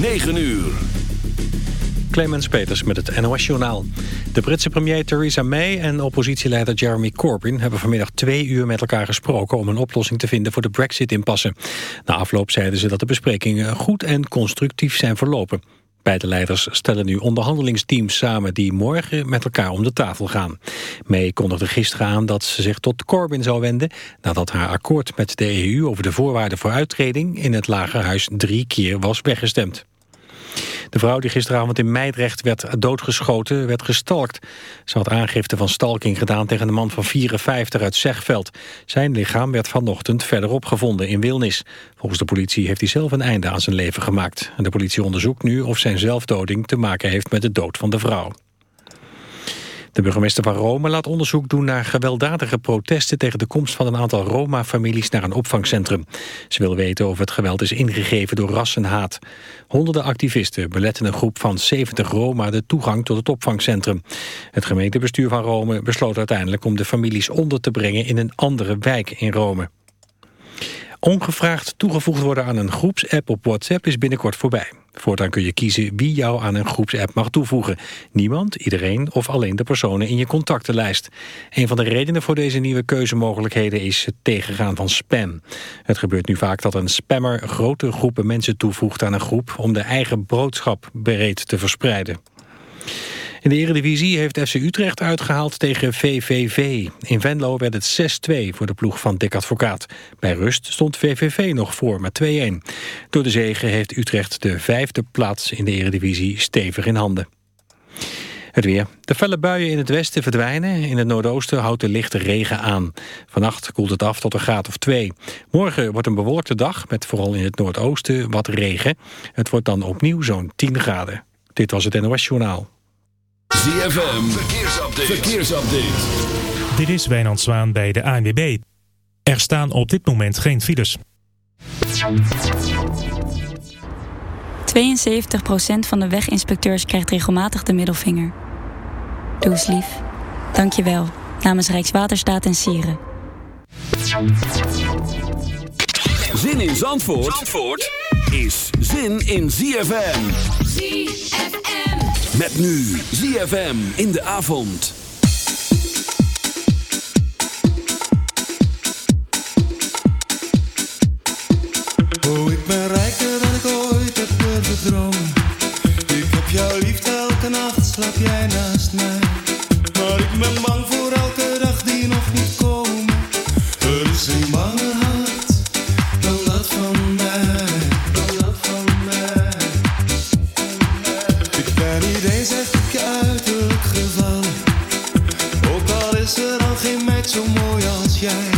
9 uur. Clemens Peters met het NOS-journaal. De Britse premier Theresa May en oppositieleider Jeremy Corbyn... hebben vanmiddag twee uur met elkaar gesproken... om een oplossing te vinden voor de brexit-impasse. Na afloop zeiden ze dat de besprekingen goed en constructief zijn verlopen. Beide leiders stellen nu onderhandelingsteams samen... die morgen met elkaar om de tafel gaan. May kondigde gisteren aan dat ze zich tot Corbyn zou wenden... nadat haar akkoord met de EU over de voorwaarden voor uittreding... in het Lagerhuis drie keer was weggestemd. De vrouw die gisteravond in Meidrecht werd doodgeschoten, werd gestalkt. Ze had aangifte van stalking gedaan tegen een man van 54 uit Zegveld. Zijn lichaam werd vanochtend verderop gevonden in Wilnis. Volgens de politie heeft hij zelf een einde aan zijn leven gemaakt. De politie onderzoekt nu of zijn zelfdoding te maken heeft met de dood van de vrouw. De burgemeester van Rome laat onderzoek doen naar gewelddadige protesten tegen de komst van een aantal Roma-families naar een opvangcentrum. Ze wil weten of het geweld is ingegeven door rassenhaat. Honderden activisten beletten een groep van 70 Roma de toegang tot het opvangcentrum. Het gemeentebestuur van Rome besloot uiteindelijk om de families onder te brengen in een andere wijk in Rome. Ongevraagd toegevoegd worden aan een groepsapp op WhatsApp is binnenkort voorbij. Voortaan kun je kiezen wie jou aan een groepsapp mag toevoegen. Niemand, iedereen of alleen de personen in je contactenlijst. Een van de redenen voor deze nieuwe keuzemogelijkheden is het tegengaan van spam. Het gebeurt nu vaak dat een spammer grote groepen mensen toevoegt aan een groep... om de eigen boodschap breed te verspreiden. In de Eredivisie heeft FC Utrecht uitgehaald tegen VVV. In Venlo werd het 6-2 voor de ploeg van Dick Advocaat. Bij rust stond VVV nog voor met 2-1. Door de zegen heeft Utrecht de vijfde plaats in de Eredivisie stevig in handen. Het weer. De felle buien in het westen verdwijnen. In het noordoosten houdt de lichte regen aan. Vannacht koelt het af tot een graad of 2. Morgen wordt een bewolkte dag met vooral in het noordoosten wat regen. Het wordt dan opnieuw zo'n 10 graden. Dit was het NOS Journaal. ZFM, verkeersupdate. verkeersupdate. Dit is Wijnand Zwaan bij de ANWB. Er staan op dit moment geen files. 72% van de weginspecteurs krijgt regelmatig de middelvinger. Doe eens lief. Dank je wel. Namens Rijkswaterstaat en Sieren. Zin in Zandvoort, Zandvoort is zin in ZFM. ZFM. Met nu ZFM in de avond. Oh, ik ben rijker dan ik ooit heb dromen. Ik heb jouw liefde elke nacht, slaap jij naast mij. Maar ik ben bang voor sunshine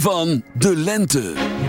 van de lente.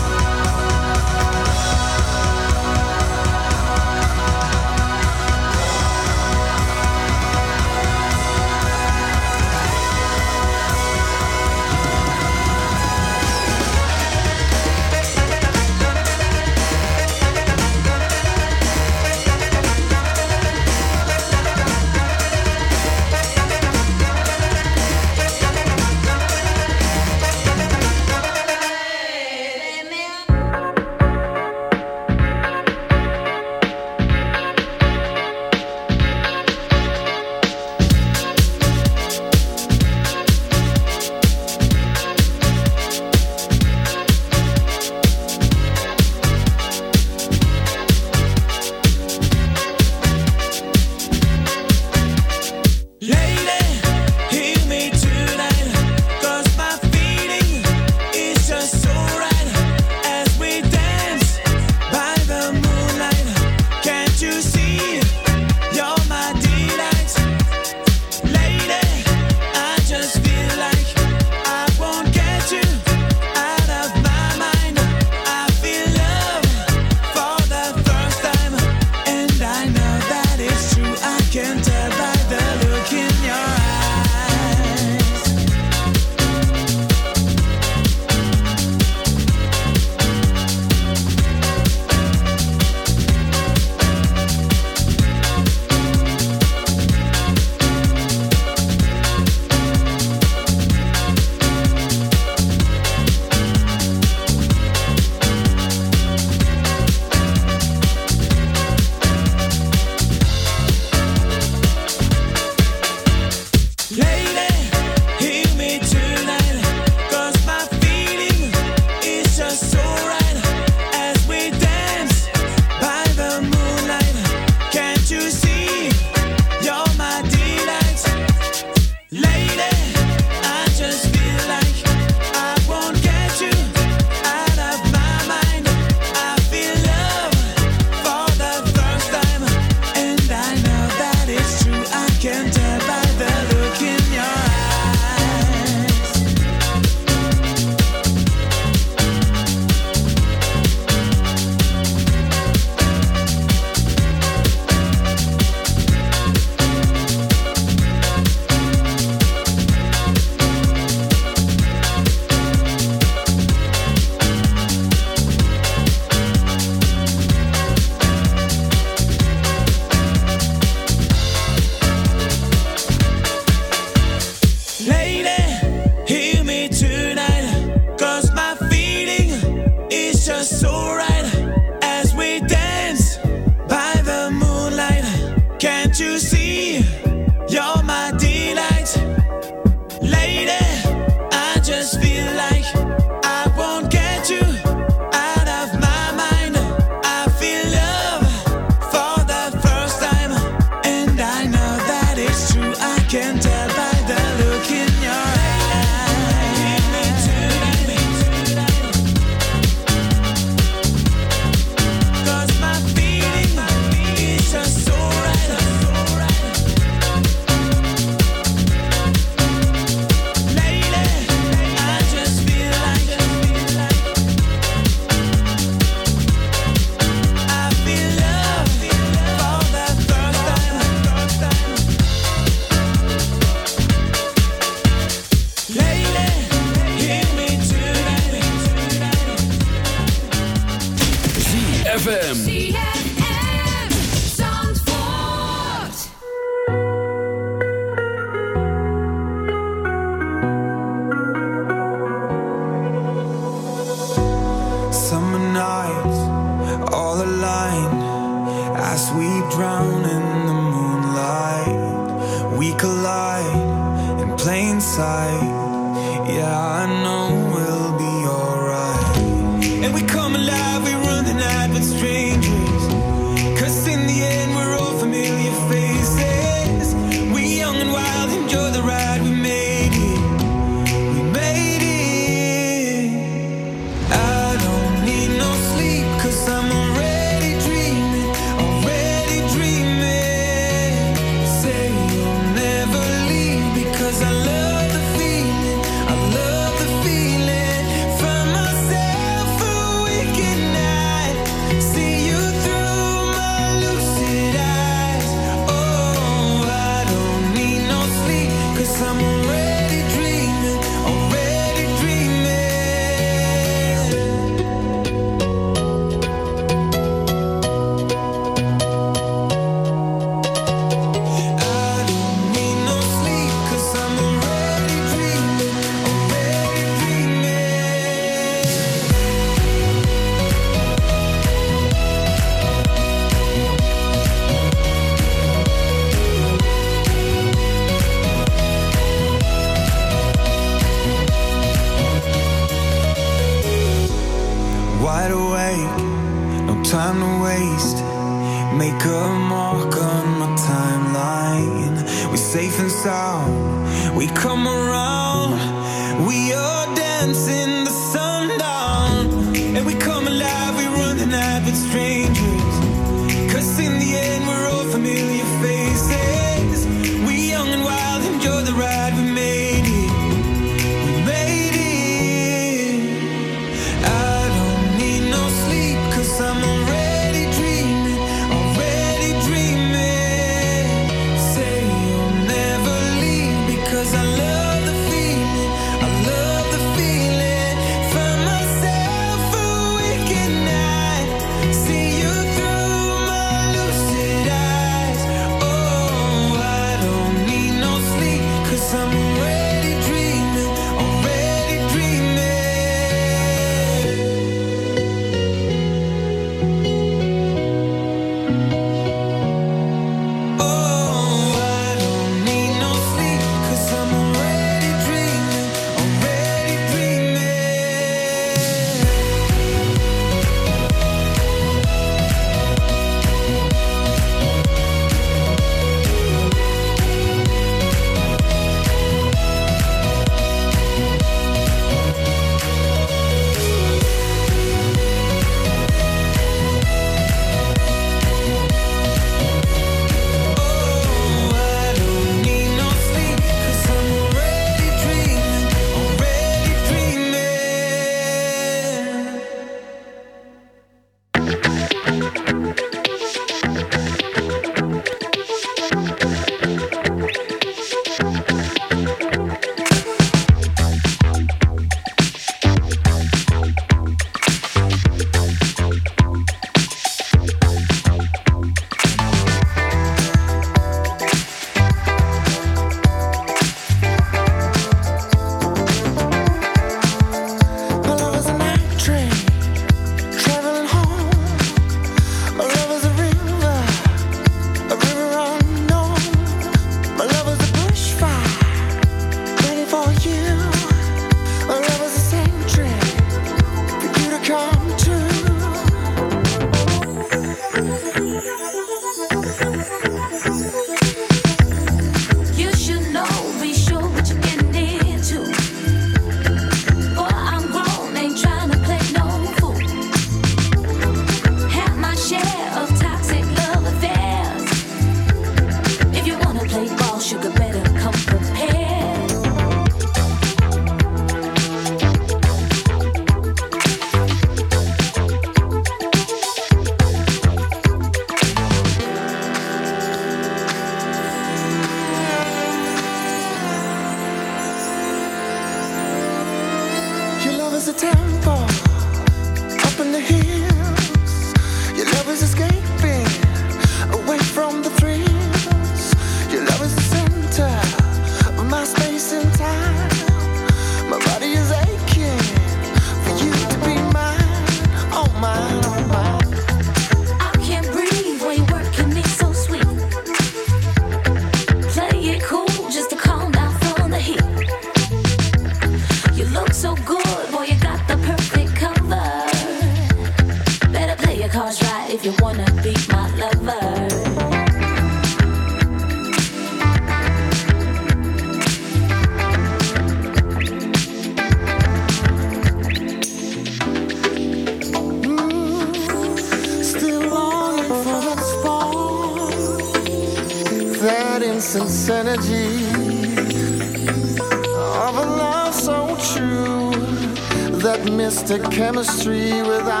chemistry without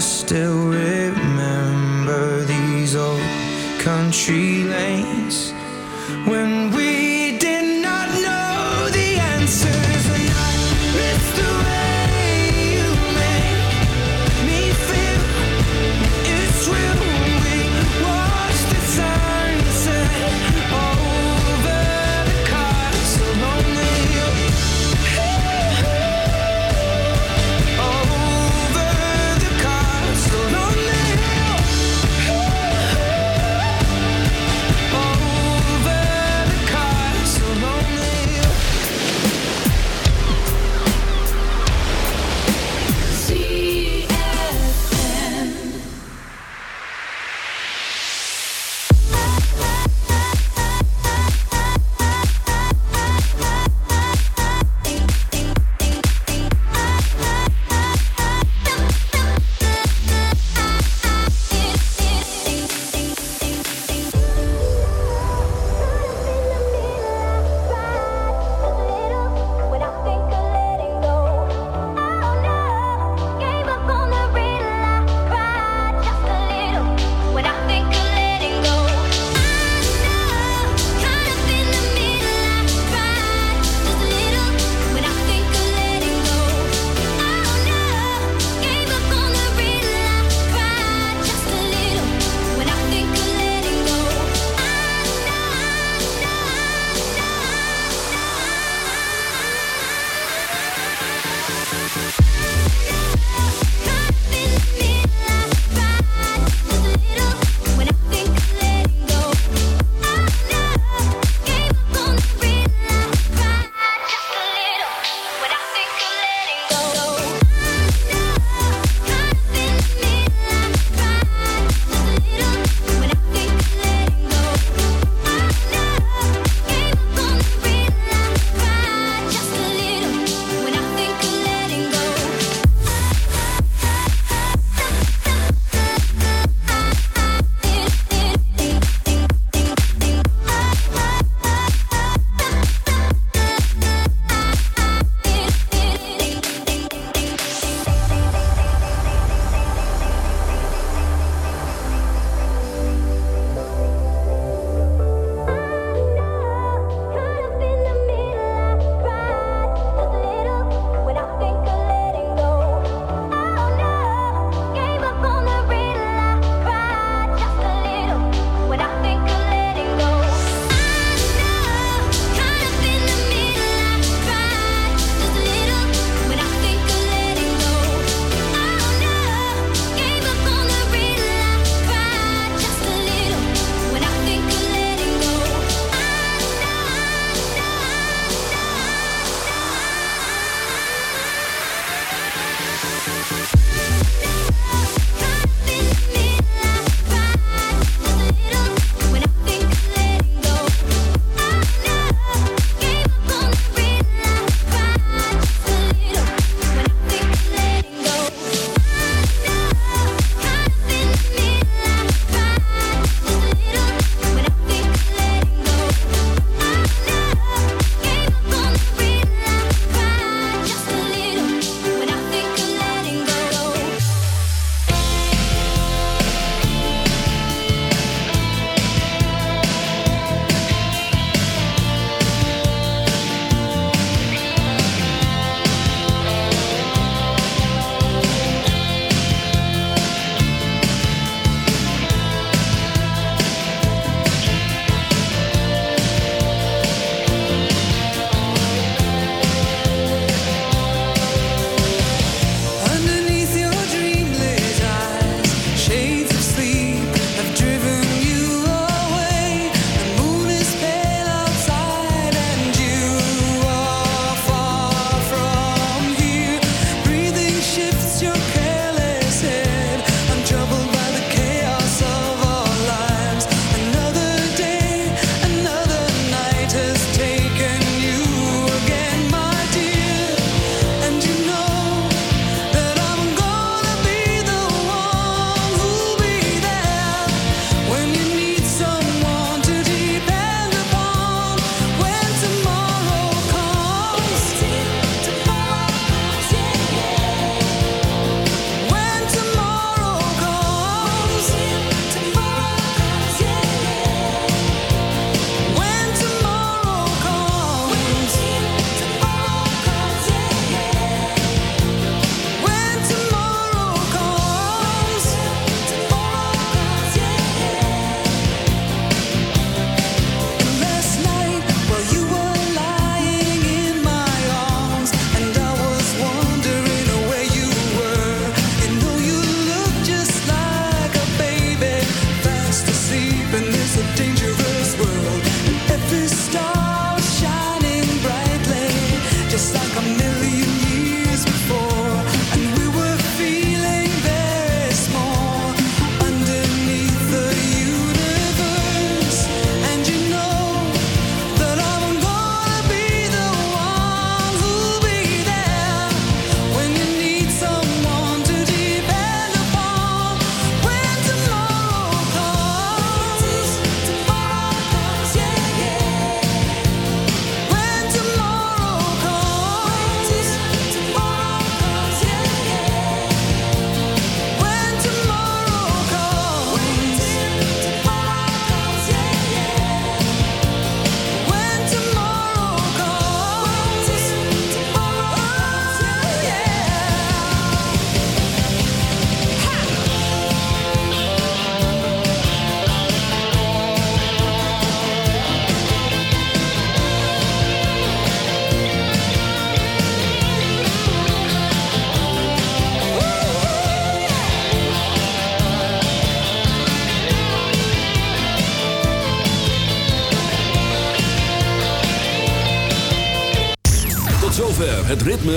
still real